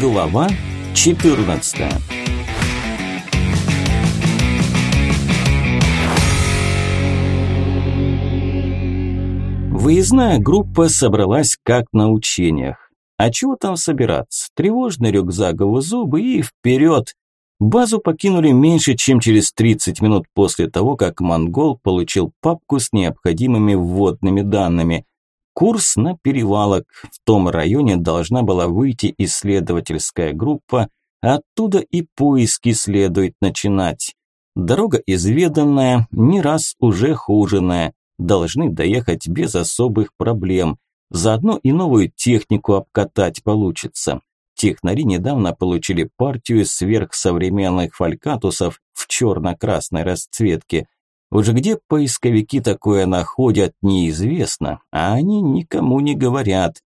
Глава 14 Выездная группа собралась как на учениях. А чего там собираться? Тревожный рюкзак в зубы и вперед. Базу покинули меньше, чем через 30 минут после того, как монгол получил папку с необходимыми вводными данными. Курс на перевалок. В том районе должна была выйти исследовательская группа, оттуда и поиски следует начинать. Дорога изведанная, не раз уже хуженная. Должны доехать без особых проблем. Заодно и новую технику обкатать получится. Технари недавно получили партию сверхсовременных фалькатусов в черно-красной расцветке – уже где поисковики такое находят, неизвестно, а они никому не говорят.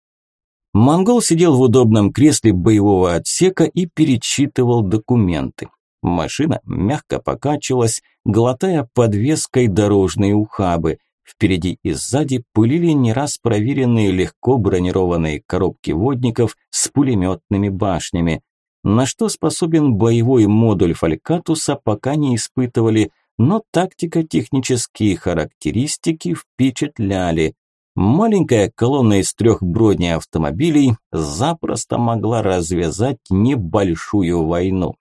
Монгол сидел в удобном кресле боевого отсека и перечитывал документы. Машина мягко покачивалась, глотая подвеской дорожные ухабы. Впереди и сзади пылили не раз проверенные легко бронированные коробки водников с пулеметными башнями. На что способен боевой модуль Фалькатуса, пока не испытывали, но тактико-технические характеристики впечатляли. Маленькая колонна из трех бронеавтомобилей запросто могла развязать небольшую войну.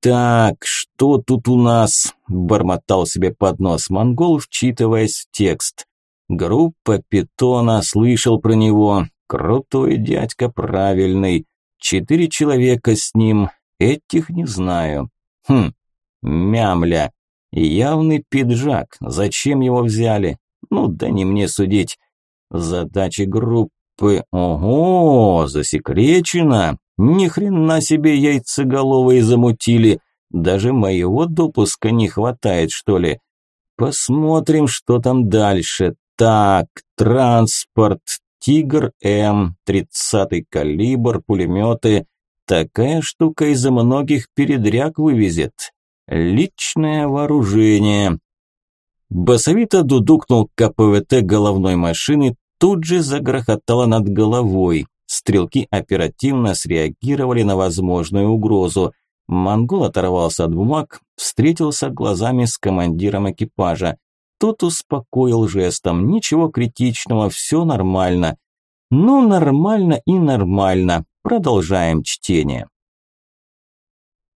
«Так, что тут у нас?» – бормотал себе под нос монгол, вчитываясь в текст. «Группа Питона, слышал про него. Крутой дядька, правильный. Четыре человека с ним. Этих не знаю. Хм, Мямля. Явный пиджак. Зачем его взяли? Ну да не мне судить. Задачи группы. Ого, засекречено. Ни хрена себе яйцеголовые замутили. Даже моего допуска не хватает, что ли. Посмотрим, что там дальше. Так, транспорт, Тигр М, 30-й калибр, пулеметы. Такая штука из-за многих передряг вывезет. Личное вооружение. Басовито дудукнул КПВТ головной машины, тут же загрохотало над головой. Стрелки оперативно среагировали на возможную угрозу. Монгол оторвался от бумаг, встретился глазами с командиром экипажа. Тот успокоил жестом, ничего критичного, все нормально. Ну, нормально и нормально. Продолжаем чтение.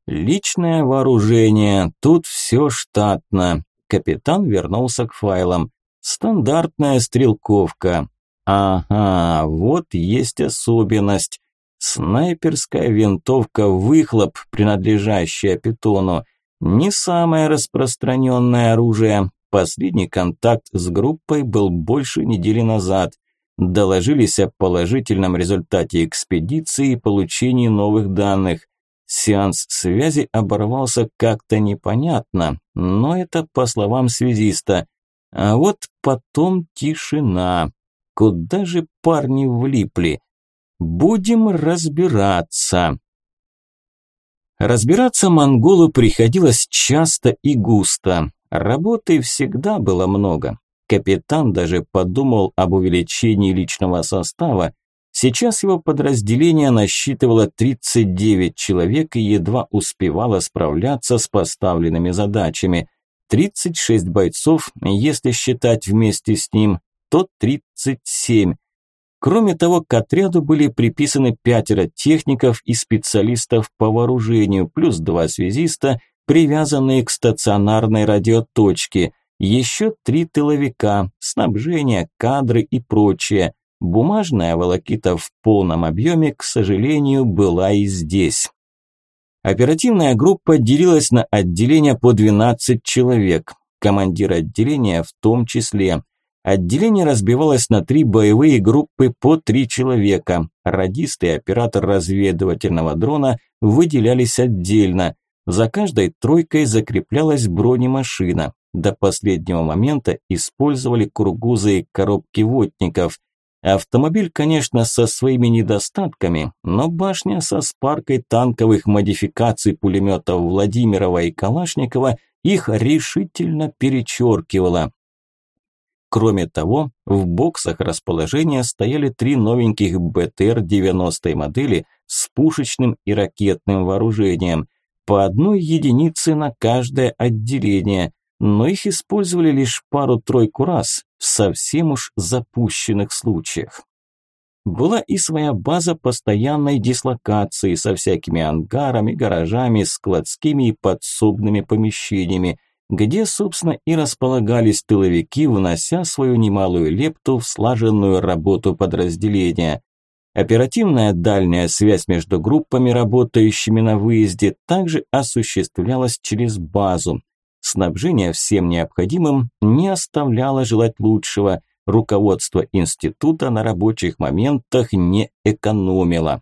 Личное вооружение, тут все штатно. Капитан вернулся к файлам. Стандартная стрелковка. Ага, вот есть особенность. Снайперская винтовка «Выхлоп», принадлежащая питону. Не самое распространенное оружие. Последний контакт с группой был больше недели назад. Доложились о положительном результате экспедиции и получении новых данных. Сеанс связи оборвался как-то непонятно, но это по словам связиста. А вот потом тишина. Куда же парни влипли? Будем разбираться. Разбираться монголу приходилось часто и густо. Работы всегда было много. Капитан даже подумал об увеличении личного состава, Сейчас его подразделение насчитывало 39 человек и едва успевало справляться с поставленными задачами. 36 бойцов, если считать вместе с ним, то 37. Кроме того, к отряду были приписаны пятеро техников и специалистов по вооружению, плюс два связиста, привязанные к стационарной радиоточке, еще три тыловика, снабжение, кадры и прочее. Бумажная волокита в полном объеме, к сожалению, была и здесь. Оперативная группа делилась на отделения по 12 человек, командир отделения в том числе. Отделение разбивалось на три боевые группы по три человека. Радист и оператор разведывательного дрона выделялись отдельно. За каждой тройкой закреплялась бронемашина. До последнего момента использовали кургузы и коробки водников. Автомобиль, конечно, со своими недостатками, но башня со спаркой танковых модификаций пулеметов Владимирова и Калашникова их решительно перечеркивала. Кроме того, в боксах расположения стояли три новеньких БТР 90 модели с пушечным и ракетным вооружением, по одной единице на каждое отделение, но их использовали лишь пару-тройку раз в совсем уж запущенных случаях. Была и своя база постоянной дислокации со всякими ангарами, гаражами, складскими и подсобными помещениями, где, собственно, и располагались тыловики, внося свою немалую лепту в слаженную работу подразделения. Оперативная дальняя связь между группами, работающими на выезде, также осуществлялась через базу. Снабжение всем необходимым не оставляло желать лучшего, руководство института на рабочих моментах не экономило.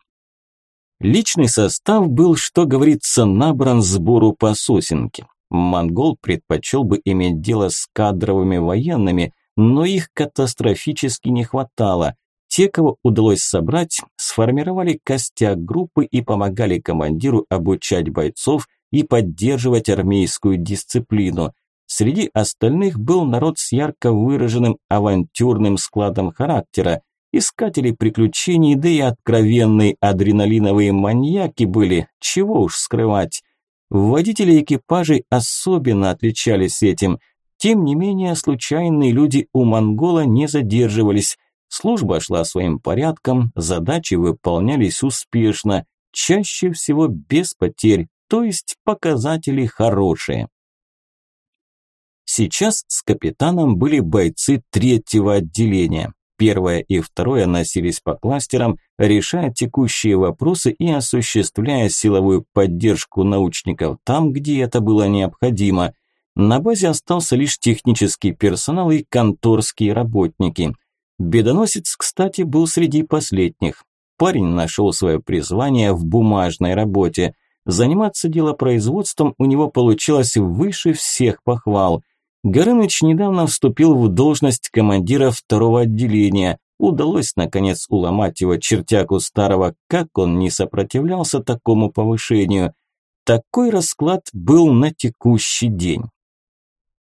Личный состав был, что говорится, набран сбору по сосенке. Монгол предпочел бы иметь дело с кадровыми военными, но их катастрофически не хватало. Те, кого удалось собрать, сформировали костяк группы и помогали командиру обучать бойцов и поддерживать армейскую дисциплину. Среди остальных был народ с ярко выраженным авантюрным складом характера. Искатели приключений, да и откровенные адреналиновые маньяки были, чего уж скрывать. Водители экипажей особенно отличались этим. Тем не менее, случайные люди у монгола не задерживались. Служба шла своим порядком, задачи выполнялись успешно, чаще всего без потерь, то есть показатели хорошие. Сейчас с капитаном были бойцы третьего отделения. Первое и второе носились по кластерам, решая текущие вопросы и осуществляя силовую поддержку научников там, где это было необходимо. На базе остался лишь технический персонал и конторские работники. Бедоносец, кстати, был среди последних. Парень нашел свое призвание в бумажной работе. Заниматься делопроизводством у него получилось выше всех похвал – Горыныч недавно вступил в должность командира второго отделения. Удалось, наконец, уломать его чертяку старого, как он не сопротивлялся такому повышению. Такой расклад был на текущий день.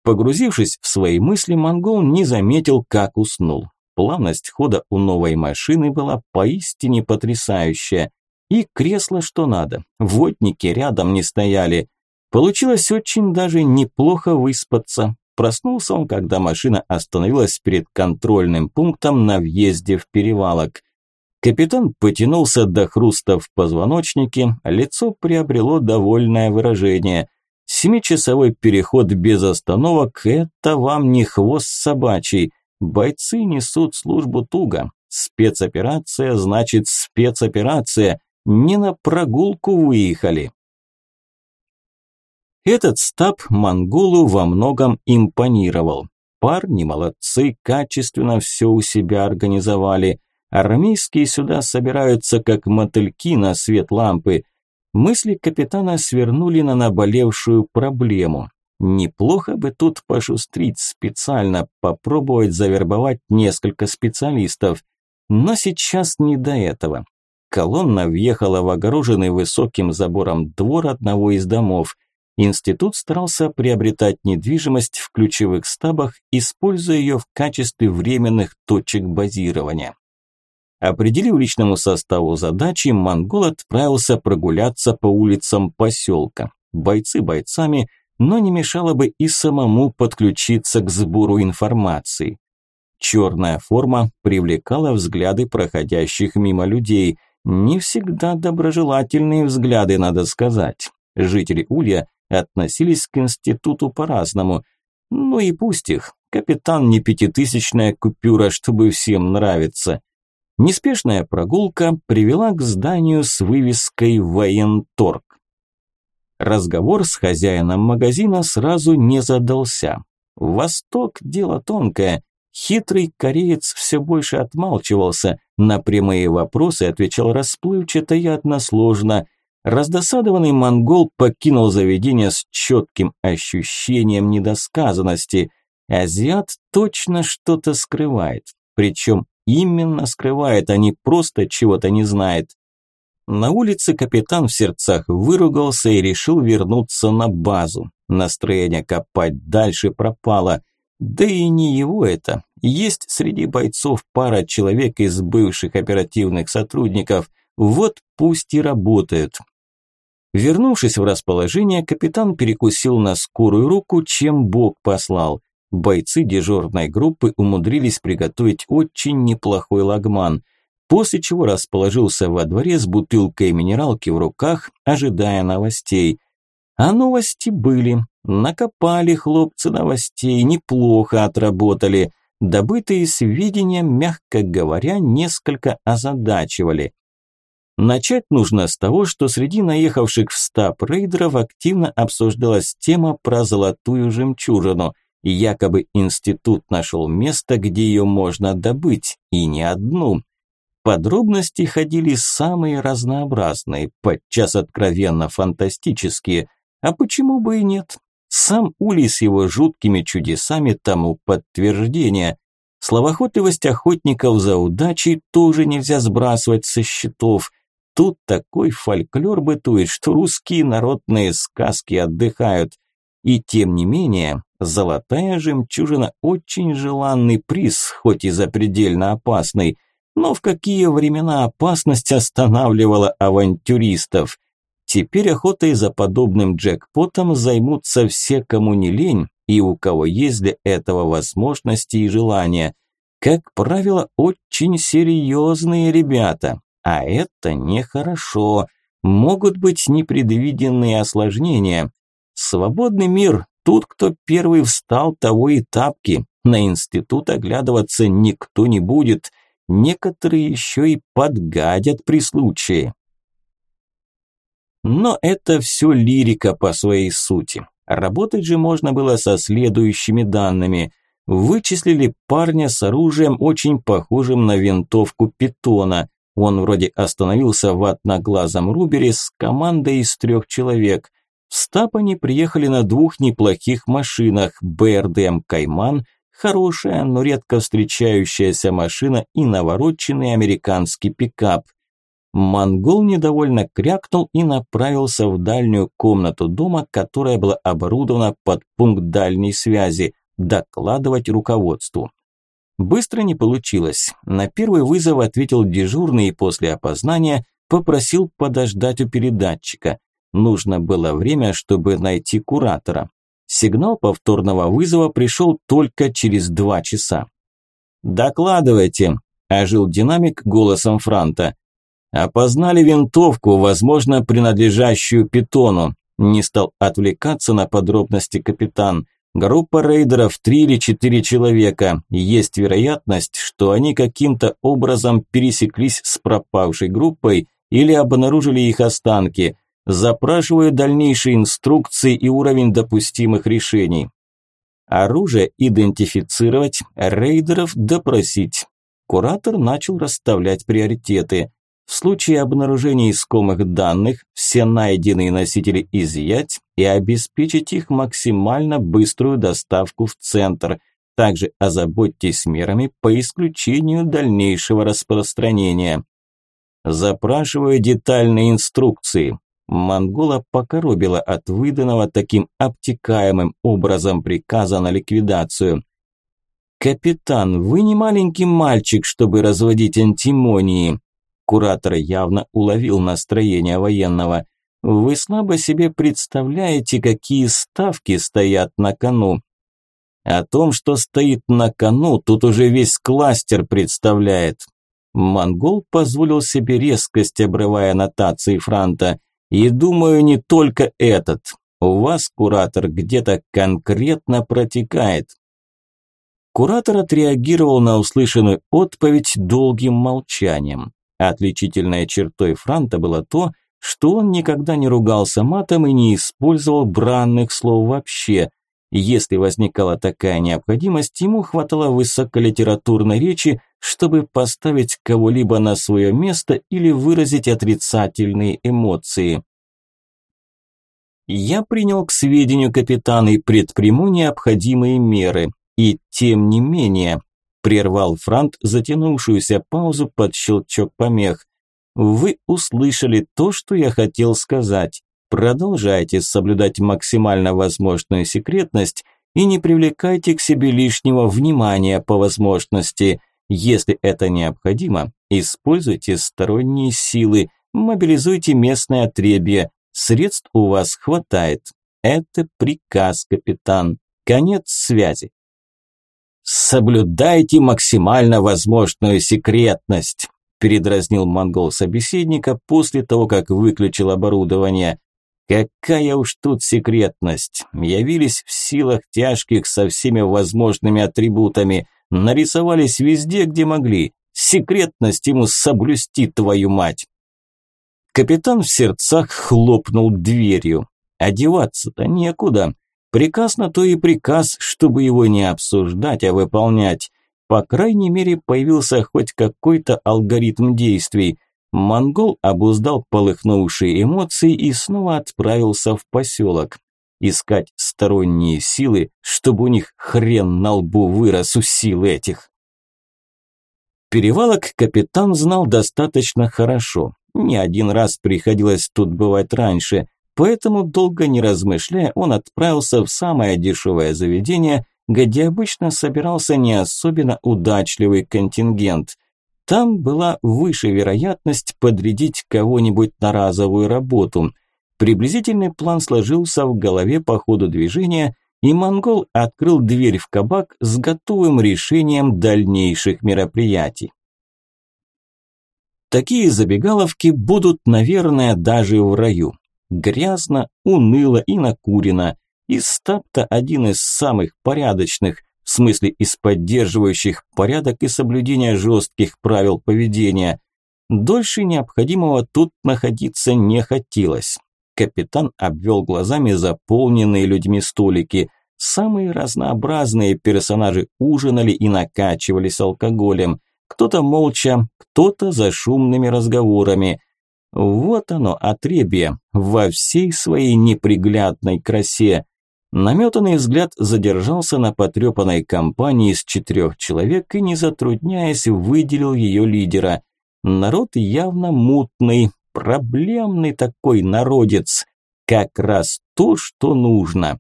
Погрузившись в свои мысли, монгол не заметил, как уснул. Плавность хода у новой машины была поистине потрясающая. И кресло что надо, водники рядом не стояли. Получилось очень даже неплохо выспаться. Проснулся он, когда машина остановилась перед контрольным пунктом на въезде в перевалок. Капитан потянулся до хруста в позвоночнике, лицо приобрело довольное выражение. Семичасовой переход без остановок – это вам не хвост собачий. Бойцы несут службу туго. Спецоперация значит спецоперация. Не на прогулку выехали. Этот стаб монголу во многом импонировал. Парни молодцы, качественно все у себя организовали. Армейские сюда собираются как мотыльки на свет лампы. Мысли капитана свернули на наболевшую проблему. Неплохо бы тут пошустрить специально, попробовать завербовать несколько специалистов. Но сейчас не до этого. Колонна въехала в огороженный высоким забором двор одного из домов. Институт старался приобретать недвижимость в ключевых стабах, используя ее в качестве временных точек базирования. Определив личному составу задачи, монгол отправился прогуляться по улицам поселка. Бойцы бойцами, но не мешало бы и самому подключиться к сбору информации. Черная форма привлекала взгляды проходящих мимо людей. Не всегда доброжелательные взгляды, надо сказать. Жители Улья относились к институту по-разному. Ну и пусть их, капитан не пятитысячная купюра, чтобы всем нравиться. Неспешная прогулка привела к зданию с вывеской «Военторг». Разговор с хозяином магазина сразу не задался. Восток – дело тонкое. Хитрый кореец все больше отмалчивался, на прямые вопросы отвечал расплывчато и односложно – Раздосадованный монгол покинул заведение с четким ощущением недосказанности. Азиат точно что-то скрывает. Причем именно скрывает, а не просто чего-то не знает. На улице капитан в сердцах выругался и решил вернуться на базу. Настроение копать дальше пропало. Да и не его это. Есть среди бойцов пара человек из бывших оперативных сотрудников. Вот пусть и работают. Вернувшись в расположение, капитан перекусил на скорую руку, чем Бог послал. Бойцы дежурной группы умудрились приготовить очень неплохой лагман, после чего расположился во дворе с бутылкой минералки в руках, ожидая новостей. А новости были. Накопали хлопцы новостей, неплохо отработали. Добытые сведения, мягко говоря, несколько озадачивали. Начать нужно с того, что среди наехавших в стаб рейдеров активно обсуждалась тема про золотую жемчужину. И якобы институт нашел место, где ее можно добыть, и не одну. Подробности ходили самые разнообразные, подчас откровенно фантастические – а почему бы и нет? Сам Улей с его жуткими чудесами тому подтверждение. Словоохотливость охотников за удачей тоже нельзя сбрасывать со счетов. Тут такой фольклор бытует, что русские народные сказки отдыхают. И тем не менее, золотая жемчужина очень желанный приз, хоть и запредельно опасный. Но в какие времена опасность останавливала авантюристов? Теперь охотой за подобным джекпотом займутся все, кому не лень и у кого есть для этого возможности и желания. Как правило, очень серьезные ребята, а это нехорошо. Могут быть непредвиденные осложнения. Свободный мир, тут кто первый встал, того и тапки. На институт оглядываться никто не будет. Некоторые еще и подгадят при случае. Но это все лирика по своей сути. Работать же можно было со следующими данными. Вычислили парня с оружием, очень похожим на винтовку питона. Он вроде остановился в одноглазом рубере с командой из трех человек. В стап они приехали на двух неплохих машинах БРДМ «Кайман», хорошая, но редко встречающаяся машина и навороченный американский пикап – Монгол недовольно крякнул и направился в дальнюю комнату дома, которая была оборудована под пункт дальней связи, докладывать руководству. Быстро не получилось. На первый вызов ответил дежурный и после опознания попросил подождать у передатчика. Нужно было время, чтобы найти куратора. Сигнал повторного вызова пришел только через два часа. «Докладывайте», – ожил динамик голосом Франта. Опознали винтовку, возможно, принадлежащую питону. Не стал отвлекаться на подробности капитан. Группа рейдеров три или четыре человека. Есть вероятность, что они каким-то образом пересеклись с пропавшей группой или обнаружили их останки. Запрашиваю дальнейшие инструкции и уровень допустимых решений. Оружие идентифицировать, рейдеров допросить. Куратор начал расставлять приоритеты. В случае обнаружения искомых данных все найденные носители изъять и обеспечить их максимально быструю доставку в центр. Также озаботьтесь мерами по исключению дальнейшего распространения. Запрашиваю детальные инструкции. Монгола покоробила от выданного таким обтекаемым образом приказа на ликвидацию. «Капитан, вы не маленький мальчик, чтобы разводить антимонии. Куратор явно уловил настроение военного. Вы слабо себе представляете, какие ставки стоят на кону. О том, что стоит на кону, тут уже весь кластер представляет. Монгол позволил себе резкость, обрывая нотации Франта. И думаю, не только этот. У вас, куратор, где-то конкретно протекает. Куратор отреагировал на услышанную отповедь долгим молчанием. Отличительной чертой Франта было то, что он никогда не ругался матом и не использовал бранных слов вообще. Если возникала такая необходимость, ему хватало высоколитературной речи, чтобы поставить кого-либо на свое место или выразить отрицательные эмоции. Я принял к сведению капитана и предприму необходимые меры. И тем не менее, Прервал Франт затянувшуюся паузу под щелчок помех. Вы услышали то, что я хотел сказать. Продолжайте соблюдать максимально возможную секретность и не привлекайте к себе лишнего внимания по возможности. Если это необходимо, используйте сторонние силы, мобилизуйте местное отребье. Средств у вас хватает. Это приказ, капитан. Конец связи. Соблюдайте максимально возможную секретность, передразнил монгол собеседника после того, как выключил оборудование. Какая уж тут секретность. Явились в силах тяжких со всеми возможными атрибутами, нарисовались везде, где могли. Секретность ему соблюсти, твою мать. Капитан в сердцах хлопнул дверью. Одеваться-то некуда. Приказ на то и приказ, чтобы его не обсуждать, а выполнять. По крайней мере, появился хоть какой-то алгоритм действий. Монгол обуздал полыхнувшие эмоции и снова отправился в поселок. Искать сторонние силы, чтобы у них хрен на лбу вырос у сил этих. Перевалок капитан знал достаточно хорошо. Не один раз приходилось тут бывать раньше. Поэтому, долго не размышляя, он отправился в самое дешевое заведение, где обычно собирался не особенно удачливый контингент. Там была выше вероятность подрядить кого-нибудь на разовую работу. Приблизительный план сложился в голове по ходу движения, и монгол открыл дверь в кабак с готовым решением дальнейших мероприятий. Такие забегаловки будут, наверное, даже в раю. Грязно, уныло и накурено. И стаб-то один из самых порядочных, в смысле из поддерживающих порядок и соблюдения жестких правил поведения. Дольше необходимого тут находиться не хотелось. Капитан обвел глазами заполненные людьми столики. Самые разнообразные персонажи ужинали и накачивались алкоголем. Кто-то молча, кто-то за шумными разговорами – вот оно, отребье, во всей своей неприглядной красе. Наметанный взгляд задержался на потрепанной компании из четырех человек и, не затрудняясь, выделил ее лидера. Народ явно мутный, проблемный такой народец. Как раз то, что нужно.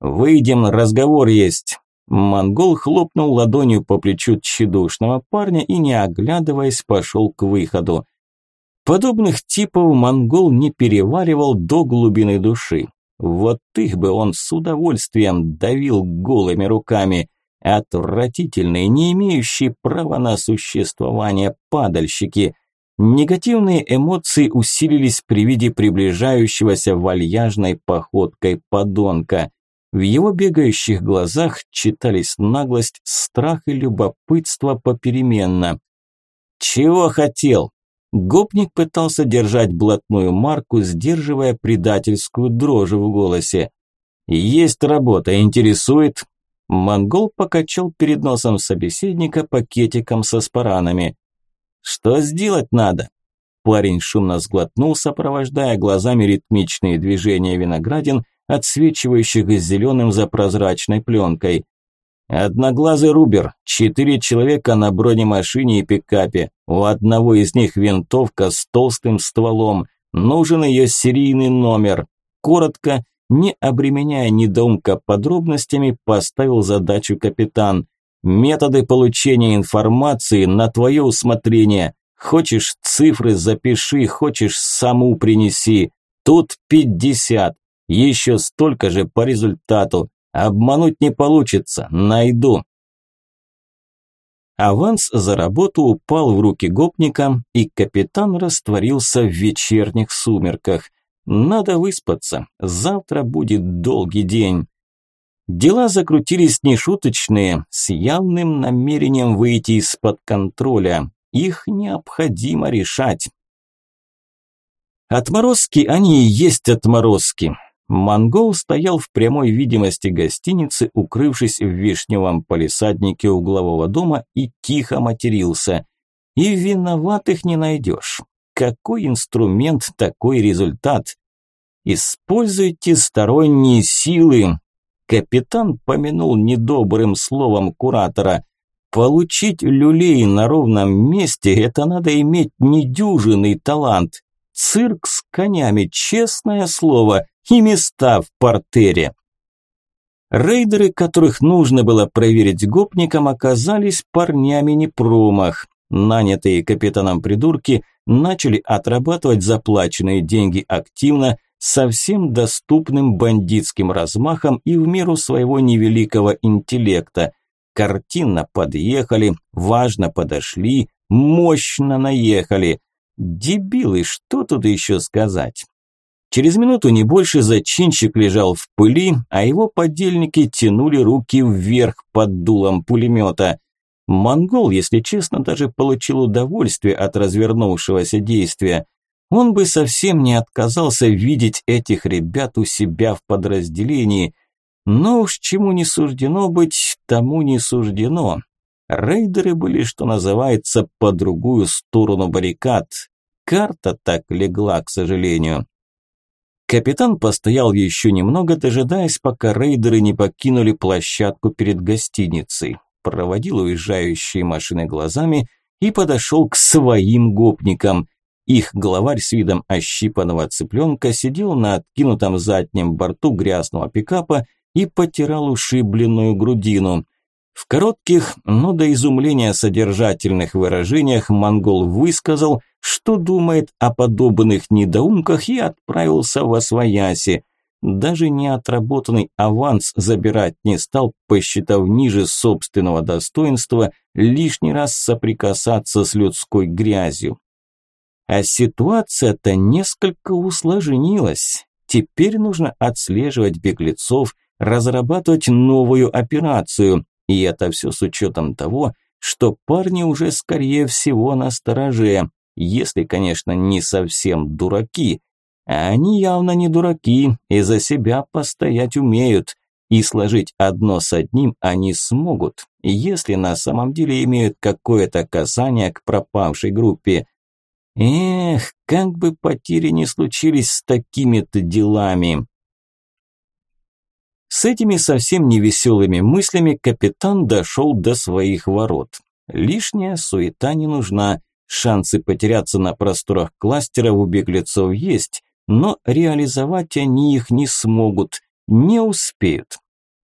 «Выйдем, разговор есть». Монгол хлопнул ладонью по плечу тщедушного парня и, не оглядываясь, пошел к выходу. Подобных типов монгол не переваривал до глубины души. Вот их бы он с удовольствием давил голыми руками. Отвратительные, не имеющие права на существование падальщики. Негативные эмоции усилились при виде приближающегося вальяжной походкой подонка. В его бегающих глазах читались наглость, страх и любопытство попеременно. «Чего хотел?» Гопник пытался держать блатную марку, сдерживая предательскую дрожь в голосе. «Есть работа, интересует?» Монгол покачал перед носом собеседника пакетиком со спаранами. «Что сделать надо?» Парень шумно сглотнул, сопровождая глазами ритмичные движения виноградин, отсвечивающих зеленым за прозрачной пленкой. Одноглазый Рубер, четыре человека на бронемашине и пикапе. У одного из них винтовка с толстым стволом. Нужен ее серийный номер. Коротко, не обременяя недоумка подробностями, поставил задачу капитан. Методы получения информации на твое усмотрение. Хочешь цифры запиши, хочешь саму принеси. Тут пятьдесят. Еще столько же по результату. Обмануть не получится, найду. Аванс за работу упал в руки гопника, и капитан растворился в вечерних сумерках. Надо выспаться, завтра будет долгий день. Дела закрутились нешуточные, с явным намерением выйти из-под контроля. Их необходимо решать. Отморозки они и есть отморозки. Монгол стоял в прямой видимости гостиницы, укрывшись в вишневом палисаднике углового дома и тихо матерился. И виноватых не найдешь. Какой инструмент, такой результат. Используйте сторонние силы. Капитан помянул недобрым словом куратора. Получить люлей на ровном месте – это надо иметь недюжинный талант. Цирк с конями, честное слово – и места в партере. Рейдеры, которых нужно было проверить гопникам, оказались парнями не промах. Нанятые капитаном придурки начали отрабатывать заплаченные деньги активно, со всем доступным бандитским размахом и в меру своего невеликого интеллекта. Картинно подъехали, важно подошли, мощно наехали. Дебилы, что тут еще сказать? Через минуту не больше зачинщик лежал в пыли, а его подельники тянули руки вверх под дулом пулемета. Монгол, если честно, даже получил удовольствие от развернувшегося действия. Он бы совсем не отказался видеть этих ребят у себя в подразделении. Но уж чему не суждено быть, тому не суждено. Рейдеры были, что называется, по другую сторону баррикад. Карта так легла, к сожалению. Капитан постоял еще немного, дожидаясь, пока рейдеры не покинули площадку перед гостиницей. Проводил уезжающие машины глазами и подошел к своим гопникам. Их главарь с видом ощипанного цыпленка сидел на откинутом заднем борту грязного пикапа и потирал ушибленную грудину. В коротких, но до изумления содержательных выражениях монгол высказал, что думает о подобных недоумках и отправился во свояси. Даже неотработанный аванс забирать не стал, посчитав ниже собственного достоинства лишний раз соприкасаться с людской грязью. А ситуация-то несколько усложнилась. Теперь нужно отслеживать беглецов, разрабатывать новую операцию. И это все с учетом того, что парни уже скорее всего на стороже, если, конечно, не совсем дураки. А они явно не дураки и за себя постоять умеют. И сложить одно с одним они смогут, если на самом деле имеют какое-то касание к пропавшей группе. Эх, как бы потери не случились с такими-то делами. С этими совсем невеселыми мыслями капитан дошел до своих ворот. Лишняя суета не нужна, шансы потеряться на просторах кластера у беглецов есть, но реализовать они их не смогут, не успеют.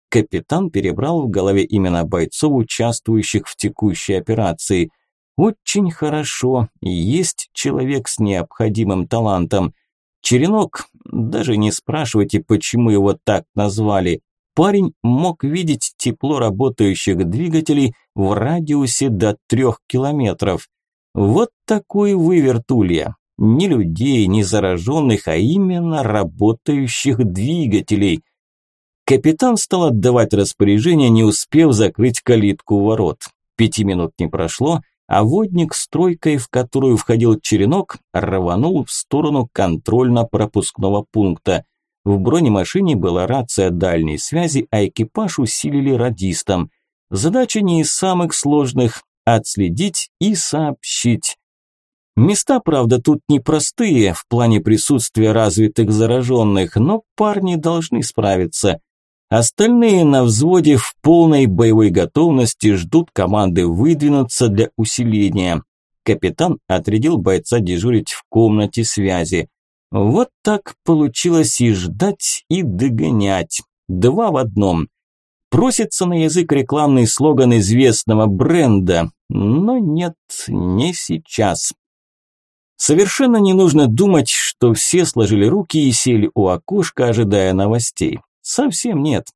Капитан перебрал в голове имена бойцов, участвующих в текущей операции. Очень хорошо, есть человек с необходимым талантом. Черенок, даже не спрашивайте, почему его так назвали. Парень мог видеть тепло работающих двигателей в радиусе до трех километров. Вот такой выверт улья. Ни людей, ни зараженных, а именно работающих двигателей. Капитан стал отдавать распоряжение, не успев закрыть калитку ворот. Пяти минут не прошло, а водник с тройкой, в которую входил черенок, рванул в сторону контрольно-пропускного пункта. В бронемашине была рация дальней связи, а экипаж усилили радистом. Задача не из самых сложных – отследить и сообщить. Места, правда, тут непростые в плане присутствия развитых зараженных, но парни должны справиться. Остальные на взводе в полной боевой готовности ждут команды выдвинуться для усиления. Капитан отрядил бойца дежурить в комнате связи. Вот так получилось и ждать, и догонять. Два в одном. Просится на язык рекламный слоган известного бренда, но нет, не сейчас. Совершенно не нужно думать, что все сложили руки и сели у окошка, ожидая новостей. Совсем нет.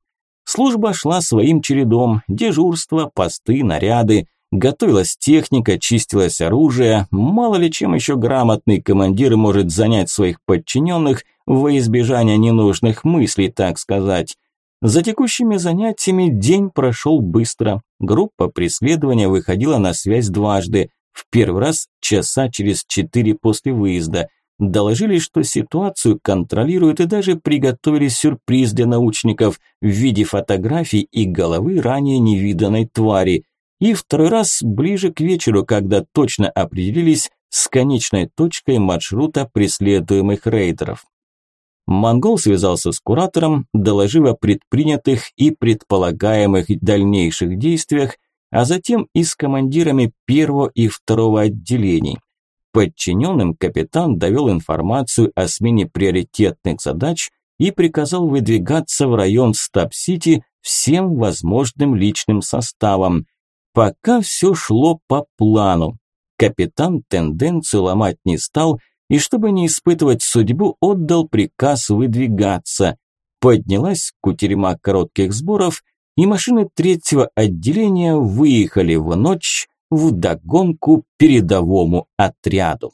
Служба шла своим чередом, дежурство, посты, наряды, готовилась техника, чистилось оружие, мало ли чем еще грамотный командир может занять своих подчиненных во избежание ненужных мыслей, так сказать. За текущими занятиями день прошел быстро. Группа преследования выходила на связь дважды. В первый раз часа через четыре после выезда – Доложили, что ситуацию контролируют и даже приготовили сюрприз для научников в виде фотографий и головы ранее невиданной твари. И второй раз ближе к вечеру, когда точно определились с конечной точкой маршрута преследуемых рейдеров. Монгол связался с куратором, доложив о предпринятых и предполагаемых дальнейших действиях, а затем и с командирами первого и второго отделений. Подчиненным капитан довел информацию о смене приоритетных задач и приказал выдвигаться в район Стаб-Сити всем возможным личным составом. Пока все шло по плану. Капитан тенденцию ломать не стал и, чтобы не испытывать судьбу, отдал приказ выдвигаться. Поднялась кутерьма коротких сборов, и машины третьего отделения выехали в ночь в догонку передовому отряду.